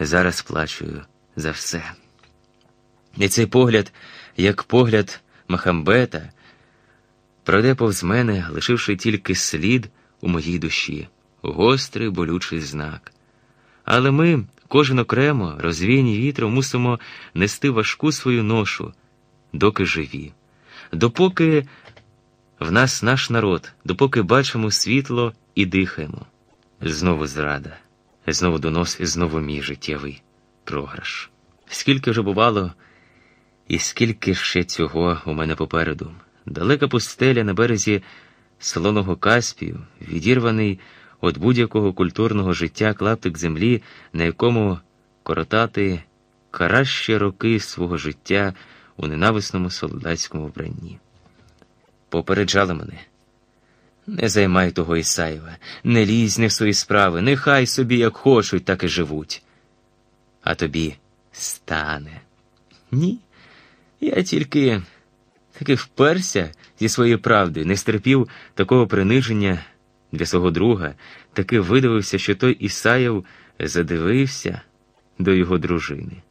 зараз плачу за все. І цей погляд, як погляд Махамбета, пройде повз мене, лишивши тільки слід у моїй душі, гострий болючий знак. Але ми, кожен окремо, розвіяні вітром, мусимо нести важку свою ношу, доки живі, допоки в нас наш народ, допоки бачимо світло і дихаємо. Знову зрада, знову донос, і знову мій життєвий програш. Скільки вже бувало, і скільки ще цього у мене попереду. Далека пустеля на березі солоного Каспію, відірваний від будь-якого культурного життя клаптик землі, на якому коротати кращі роки свого життя у ненависному солдатському вбранні. Попереджали мене. Не займай того Ісаєва, не лізь не в свої справи, нехай собі як хочуть, так і живуть. А тобі стане. Ні. Я тільки таки вперся зі своєю правдою, не стерпів такого приниження для свого друга, таки видивився, що той Ісаєв задивився до його дружини.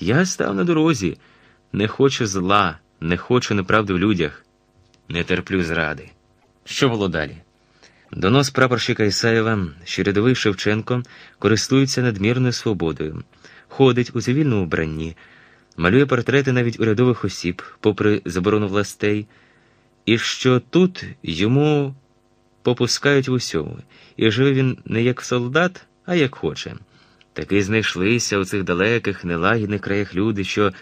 Я став на дорозі, не хочу зла, не хочу неправди в людях, не терплю зради. Що було далі? Донос прапорщика Ісаєва, що рядовий Шевченко користується надмірною свободою, ходить у цивільному вбранні, малює портрети навіть урядових осіб, попри заборону властей, і що тут йому попускають в усьому, і живе він не як солдат, а як хоче. Таки знайшлися у цих далеких, нелагідних краях люди, що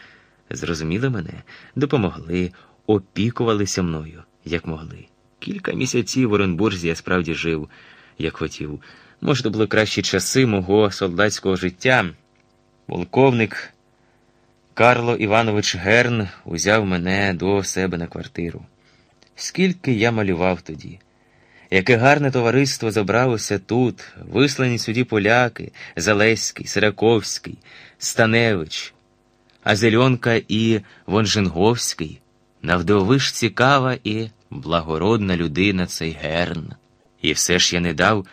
зрозуміли мене, допомогли, опікувалися мною, як могли. Кілька місяців в Оренбурзі я справді жив, як хотів. Може, то були кращі часи мого солдатського життя. Полковник Карло Іванович Герн узяв мене до себе на квартиру. Скільки я малював тоді, яке гарне товариство забралося тут, вислані сюди поляки, Залеський, Сираковський, Станевич, Азельонка і Вонженговський, навдовиш цікава і благородна людина цей Герн. І все ж я не дав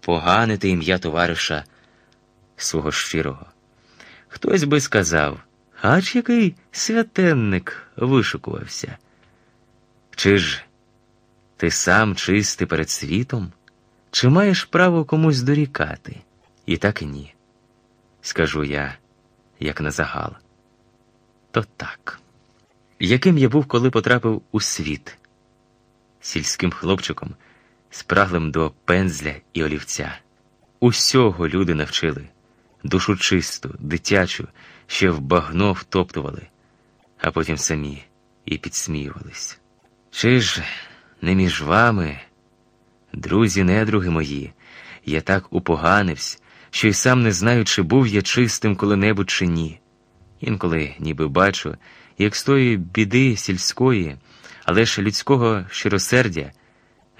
поганити ім'я товариша свого щирого. Хтось би сказав, ач який святенник вишукувався. Чи ж ти сам чистий перед світом, чи маєш право комусь дорікати? І так і ні. Скажу я, як на загал. То так. Яким я був, коли потрапив у світ, сільським хлопчиком, спраглим до пензля і олівця. Усього люди навчили, душу чисту, дитячу, ще в багно втоптували, а потім самі і підсміювались. Чи ж не між вами, друзі, недруги мої, я так упоганився, що й сам не знаю, чи був я чистим коли-небудь, чи ні. Інколи ніби бачу, як з тої біди сільської, але ж людського щиросердя,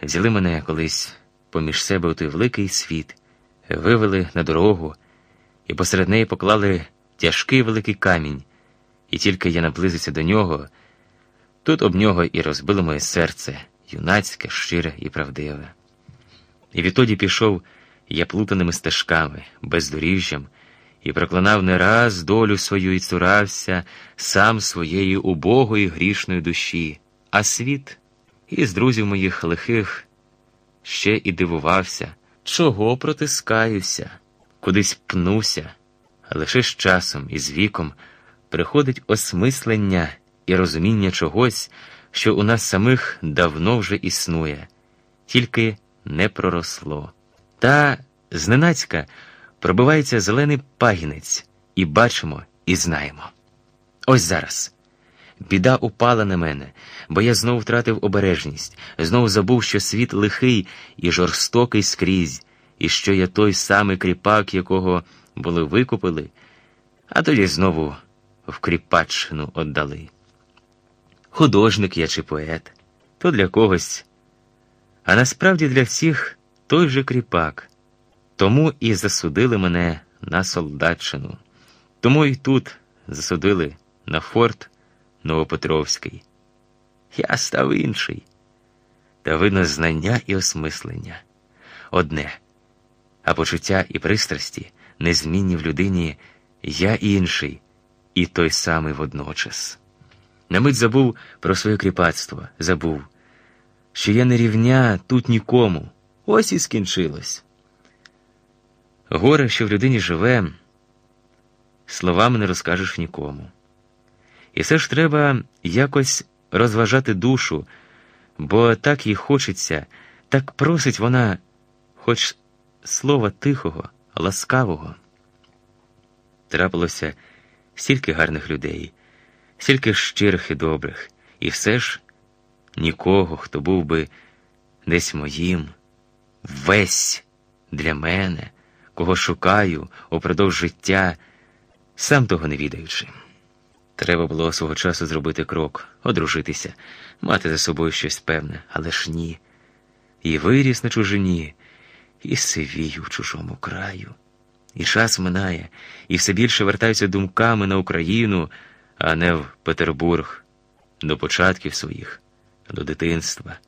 взяли мене колись поміж себе у той великий світ, вивели на дорогу і посеред неї поклали тяжкий великий камінь, і тільки я наблизився до нього, тут об нього і розбило моє серце, юнацьке, щире і правдиве. І відтоді пішов я плутаними стежками, бездоріжжям, і проклинав не раз долю свою і цурався сам своєї убогої грішної душі, а світ із друзів моїх лихих ще і дивувався, чого протискаюся, кудись пнуся, лише з часом і з віком приходить осмислення і розуміння чогось, що у нас самих давно вже існує, тільки не проросло. Та зненацька пробивається зелений пагінець, і бачимо, і знаємо. Ось зараз. Біда упала на мене, бо я знову втратив обережність, знову забув, що світ лихий і жорстокий скрізь, і що я той самий кріпак, якого були викупили, а тоді знову в кріпаччину отдали. Художник я чи поет, то для когось, а насправді для всіх той же кріпак. Тому і засудили мене на солдатчину, тому і тут засудили на форт Новопетровський. Я став інший, та видно знання і осмислення одне, а почуття і пристрасті незмінні в людині я інший і той самий водночас. На мить забув про своє кріпацтво, забув, що я не рівня тут нікому. Ось і скінчилось. Горе, що в людині живе, словами не розкажеш нікому. І все ж треба якось розважати душу, бо так їй хочеться, так просить вона, хоч слова тихого, ласкавого. Трапилося стільки гарних людей, стільки щирих і добрих, і все ж нікого, хто був би десь моїм, весь для мене, кого шукаю упродовж життя, сам того не відаючи. Треба було свого часу зробити крок, одружитися, мати за собою щось певне, але ж ні. І виріс на чужині, і сивію в чужому краю. І час минає, і все більше вертаються думками на Україну, а не в Петербург, до початків своїх, до дитинства.